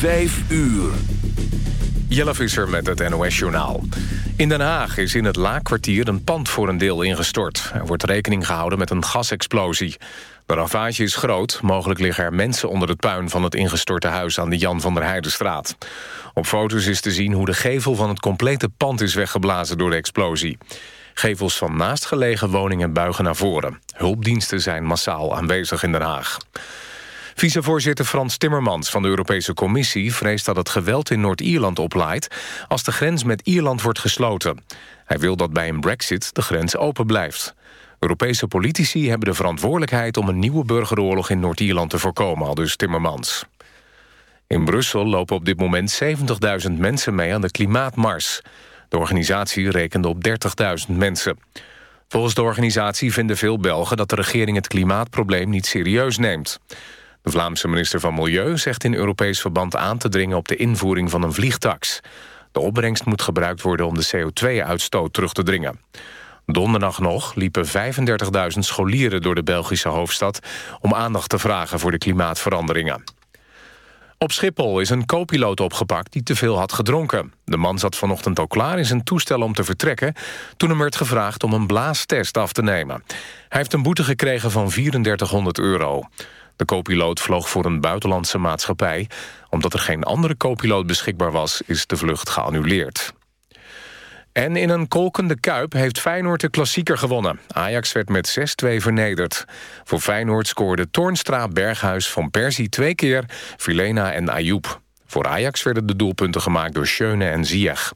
Vijf uur. Jelle Visser met het NOS-journaal. In Den Haag is in het Laakkwartier een pand voor een deel ingestort. Er wordt rekening gehouden met een gasexplosie. De ravage is groot. Mogelijk liggen er mensen onder het puin van het ingestorte huis... aan de Jan van der Heijdenstraat. Op foto's is te zien hoe de gevel van het complete pand is weggeblazen door de explosie. Gevels van naastgelegen woningen buigen naar voren. Hulpdiensten zijn massaal aanwezig in Den Haag. Vicevoorzitter Frans Timmermans van de Europese Commissie... vreest dat het geweld in Noord-Ierland oplaait... als de grens met Ierland wordt gesloten. Hij wil dat bij een brexit de grens open blijft. Europese politici hebben de verantwoordelijkheid... om een nieuwe burgeroorlog in Noord-Ierland te voorkomen, al dus Timmermans. In Brussel lopen op dit moment 70.000 mensen mee aan de klimaatmars. De organisatie rekende op 30.000 mensen. Volgens de organisatie vinden veel Belgen dat de regering het klimaatprobleem niet serieus neemt. De Vlaamse minister van Milieu zegt in Europees verband aan te dringen op de invoering van een vliegtax. De opbrengst moet gebruikt worden om de CO2-uitstoot terug te dringen. Donderdag nog liepen 35.000 scholieren door de Belgische hoofdstad... om aandacht te vragen voor de klimaatveranderingen. Op Schiphol is een co-piloot opgepakt die te veel had gedronken. De man zat vanochtend al klaar in zijn toestel om te vertrekken... toen hem werd gevraagd om een blaastest af te nemen. Hij heeft een boete gekregen van 3400 euro. De co-piloot vloog voor een buitenlandse maatschappij. Omdat er geen andere co-piloot beschikbaar was, is de vlucht geannuleerd. En in een kolkende Kuip heeft Feyenoord de klassieker gewonnen. Ajax werd met 6-2 vernederd. Voor Feyenoord scoorden Toornstra, Berghuis, Van Persie twee keer... Vilena en Ayoub. Voor Ajax werden de doelpunten gemaakt door Schöne en Ziyech.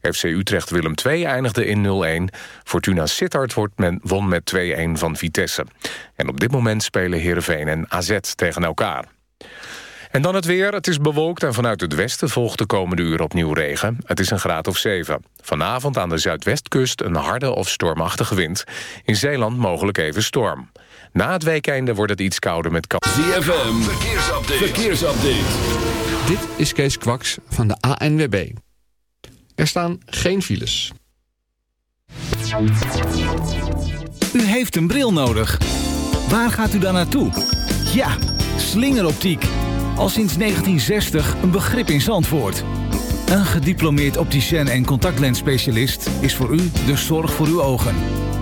FC Utrecht Willem II eindigde in 0-1. Fortuna Sittard won met 2-1 van Vitesse. En op dit moment spelen Heerenveen en AZ tegen elkaar. En dan het weer. Het is bewolkt en vanuit het westen volgt de komende uur opnieuw regen. Het is een graad of 7. Vanavond aan de zuidwestkust een harde of stormachtige wind. In Zeeland mogelijk even storm. Na het weekende wordt het iets kouder met kans. ZFM, verkeersupdate. verkeersupdate. Dit is Kees Kwaks van de ANWB. Er staan geen files. U heeft een bril nodig. Waar gaat u dan naartoe? Ja, slingeroptiek. Al sinds 1960 een begrip in Zandvoort. Een gediplomeerd opticien en contactlensspecialist is voor u de zorg voor uw ogen.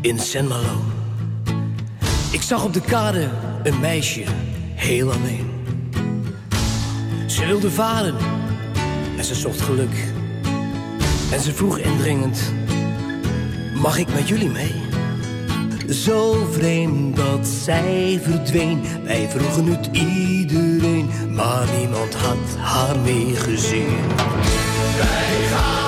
in Saint Malo, Ik zag op de kade een meisje heel alleen. Ze wilde varen en ze zocht geluk. En ze vroeg indringend: Mag ik met jullie mee? Zo vreemd dat zij verdween. Wij vroegen het iedereen, maar niemand had haar meegezien. Wij gaan.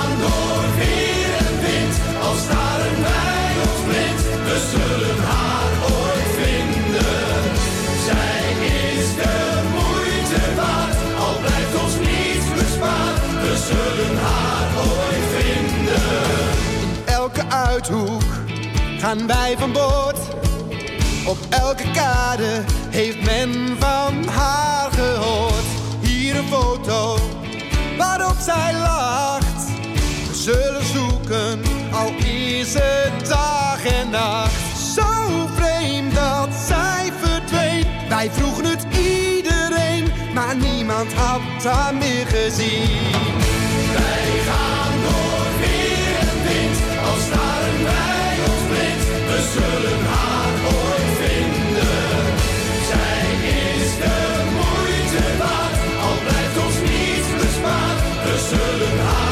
gaan wij van boord. Op elke kade heeft men van haar gehoord. Hier een foto waarop zij lacht. We zullen zoeken, al is het dag en nacht. Zo vreemd dat zij verdween. Wij vroegen het iedereen, maar niemand had haar meer gezien. Wij gaan door weer en wind als daar. We zullen haar ooit vinden, zij is de moeite waard, al blijft ons niet gespaar, we zullen haar.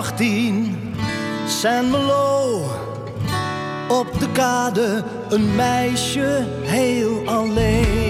18, Saint Malo. Op de kade een meisje heel alleen.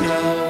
slow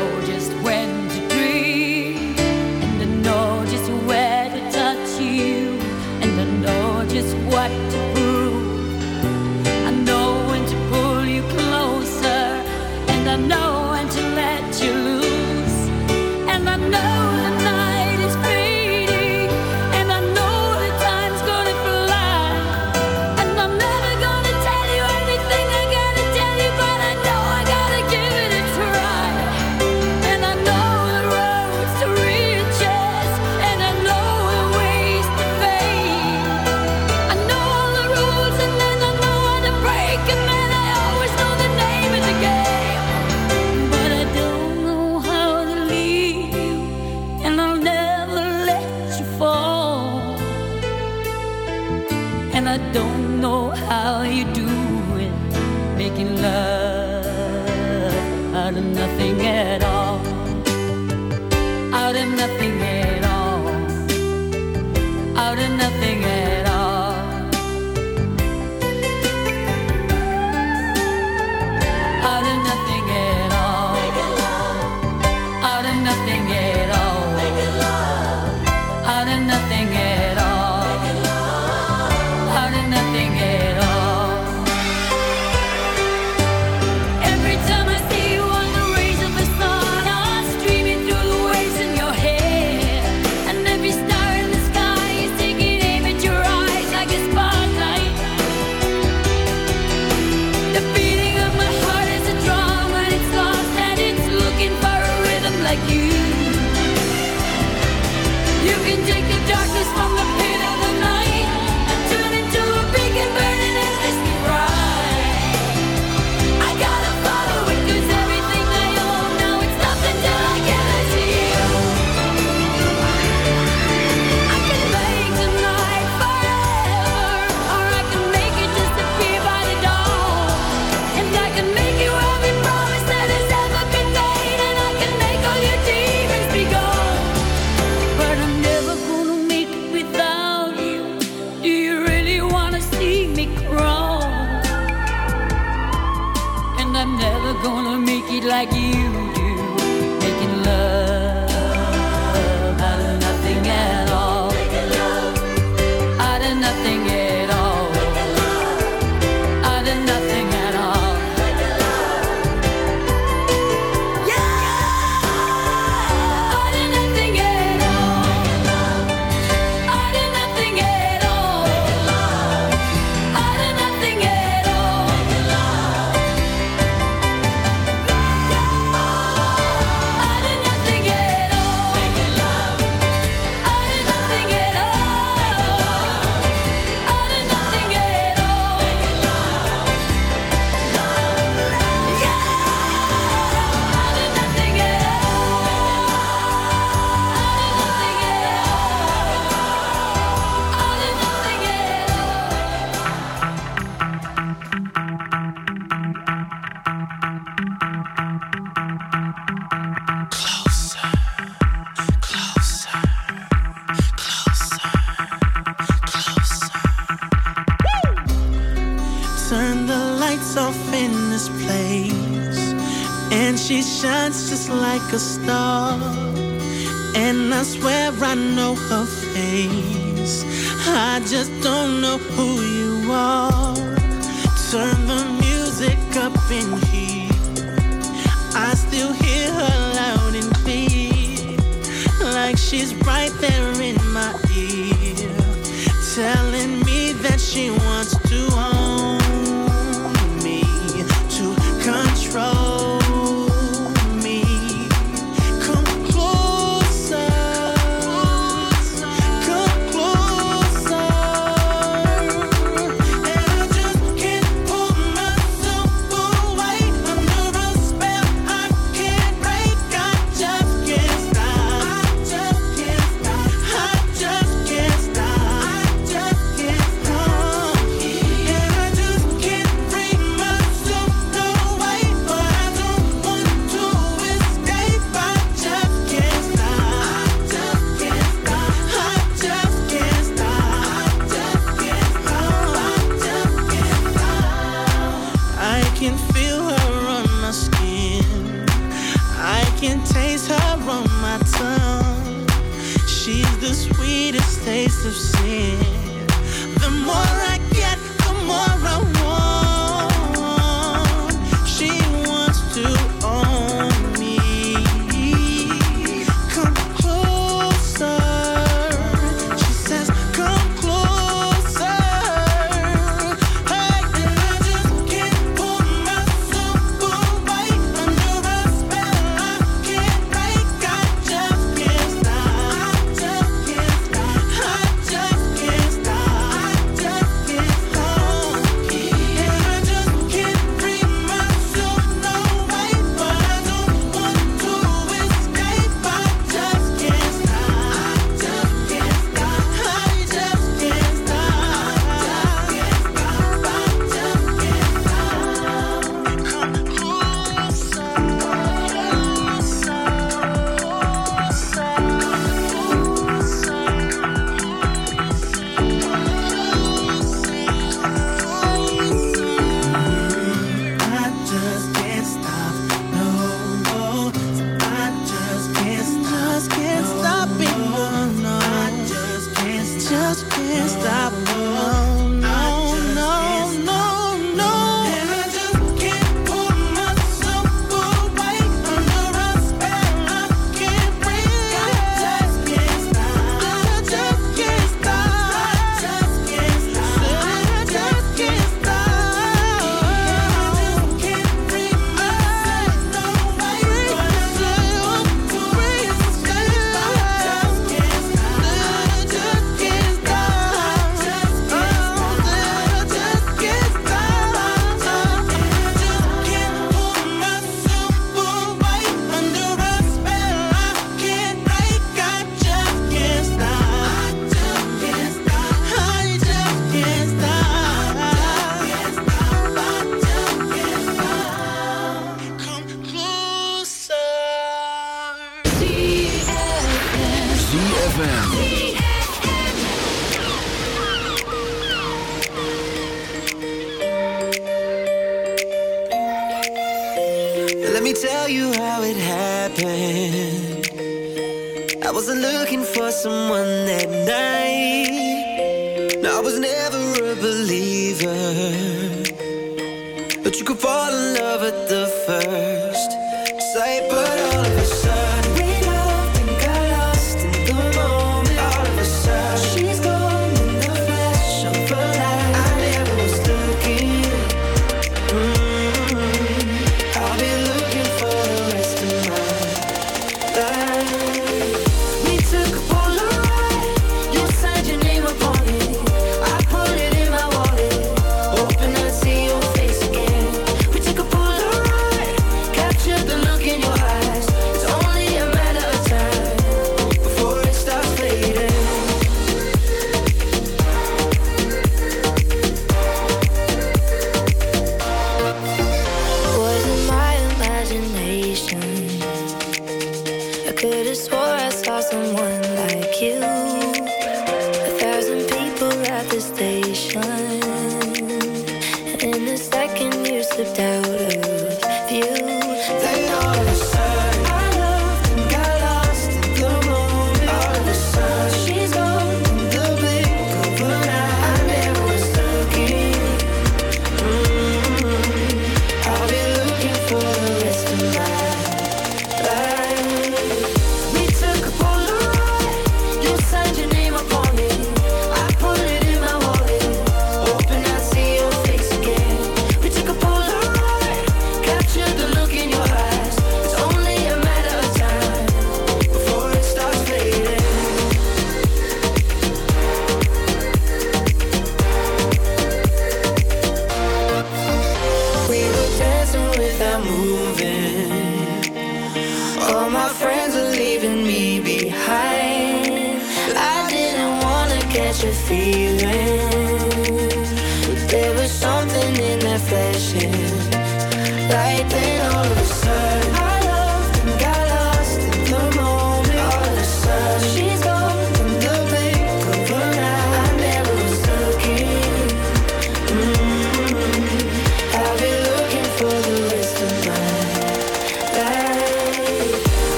like a star.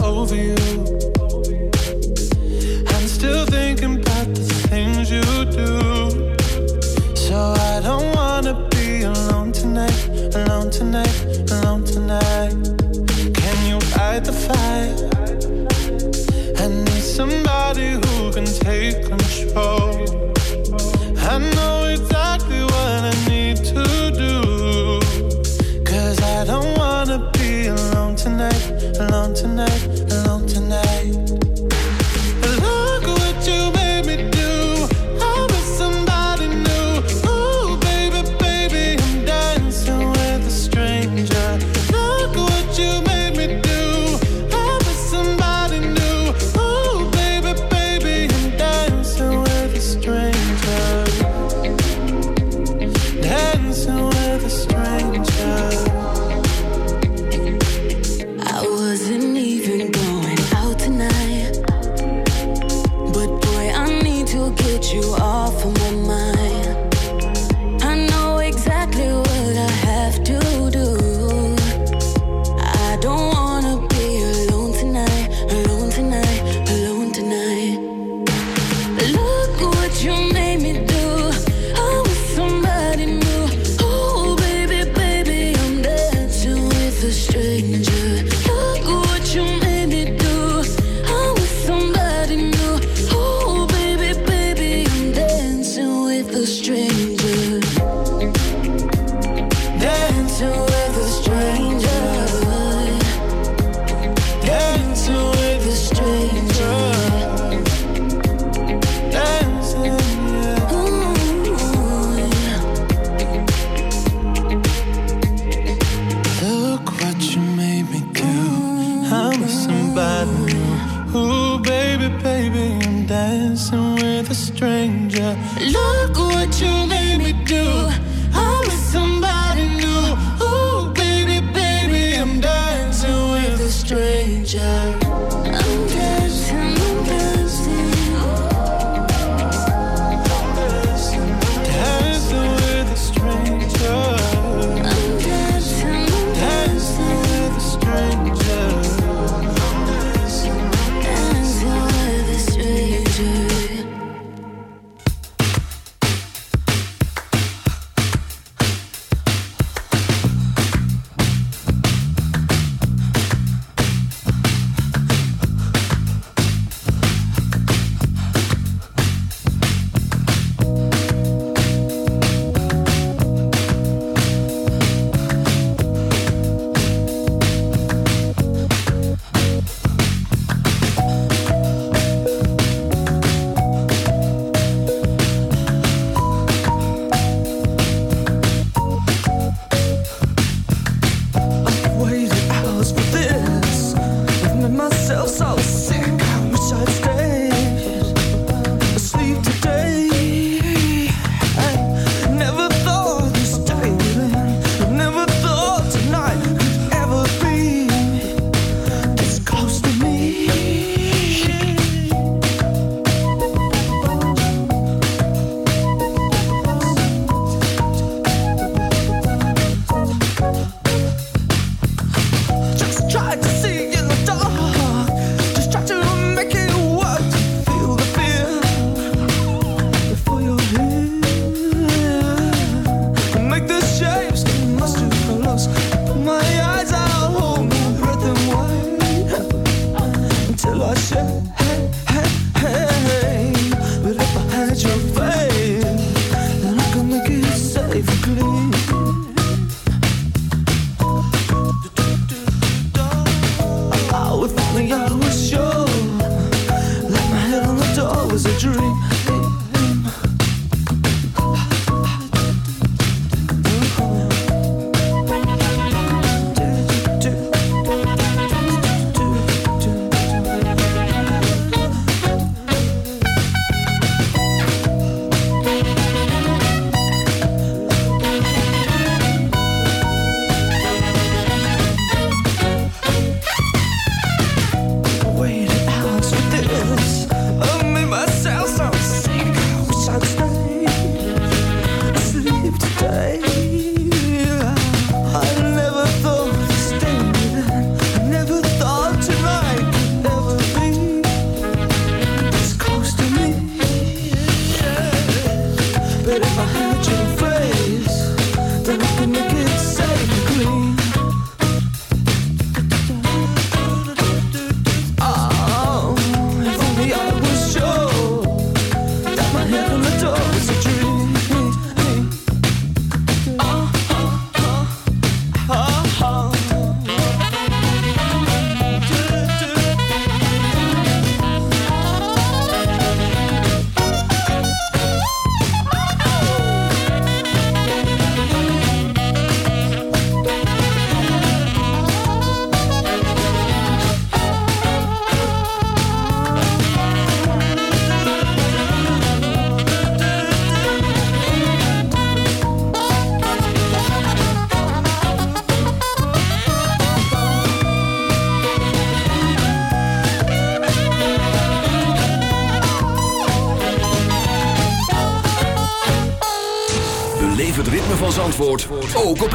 Over you.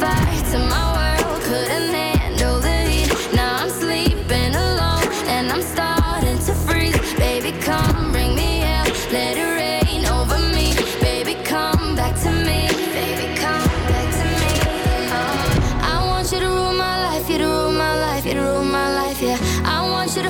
fire to my world, couldn't.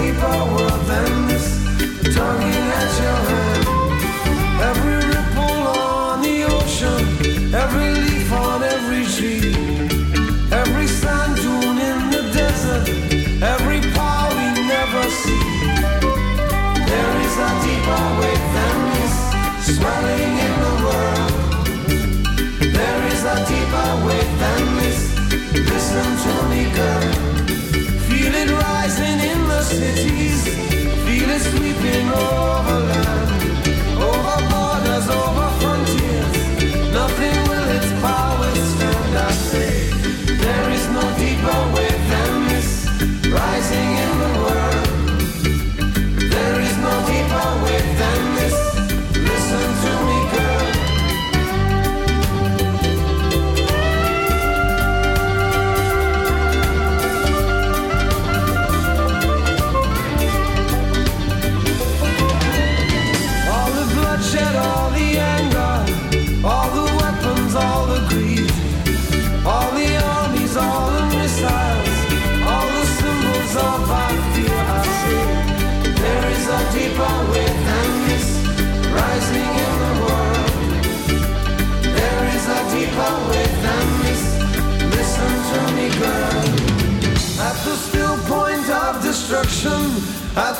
Deeper world than this, tugging at your cities. Feel it sweeping over land,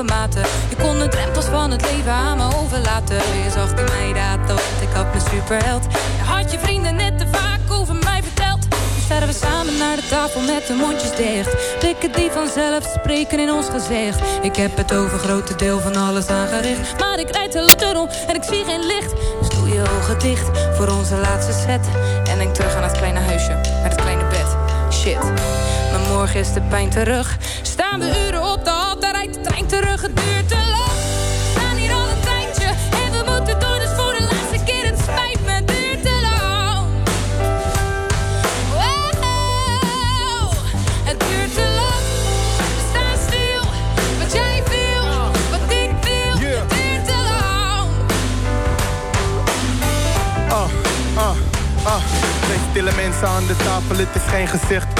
Je kon de drempels van het leven aan me overlaten. Je zag in mij dat, want ik had mijn superheld. Je had je vrienden net te vaak over mij verteld. Nu staan we samen naar de tafel met de mondjes dicht. Blikken die vanzelf spreken in ons gezicht. Ik heb het over grote deel van alles aangericht. Maar ik rijd de tunnel en ik zie geen licht. Dus doe je ogen dicht voor onze laatste set. En denk terug aan het kleine huisje, met het kleine bed. Shit, maar morgen is de pijn terug. Staan we uren op de trein terug. Het duurt te lang. We staan hier al een tijdje en we moeten door. Dus voor de laatste keer, het spijt me, het duurt te lang. Wow, het duurt te lang. We staan stil, wat jij wil, wat ik wil. Het duurt te lang. Ah, ah, ah. Twee stille mensen aan de tafel, het is geen gezicht.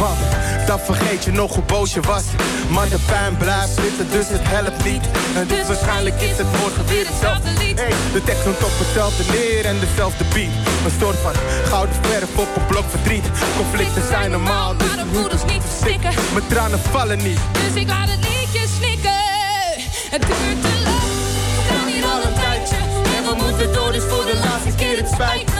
Want dan vergeet je nog hoe boos je was. Maar de pijn blijft zitten, dus het helpt niet. En dus waarschijnlijk is het morgen weer hetzelfde lied. Hey, de tekst komt op hetzelfde neer en dezelfde beat. Een soort van gouden verf op een blok verdriet. Conflicten zijn normaal, dus Maar de moeders niet verstikken. mijn tranen vallen niet. Dus ik laat het liedje snikken. Het duurt te lang. We gaan hier al een tijdje. En we moeten door, dus voor de laatste keer het spijt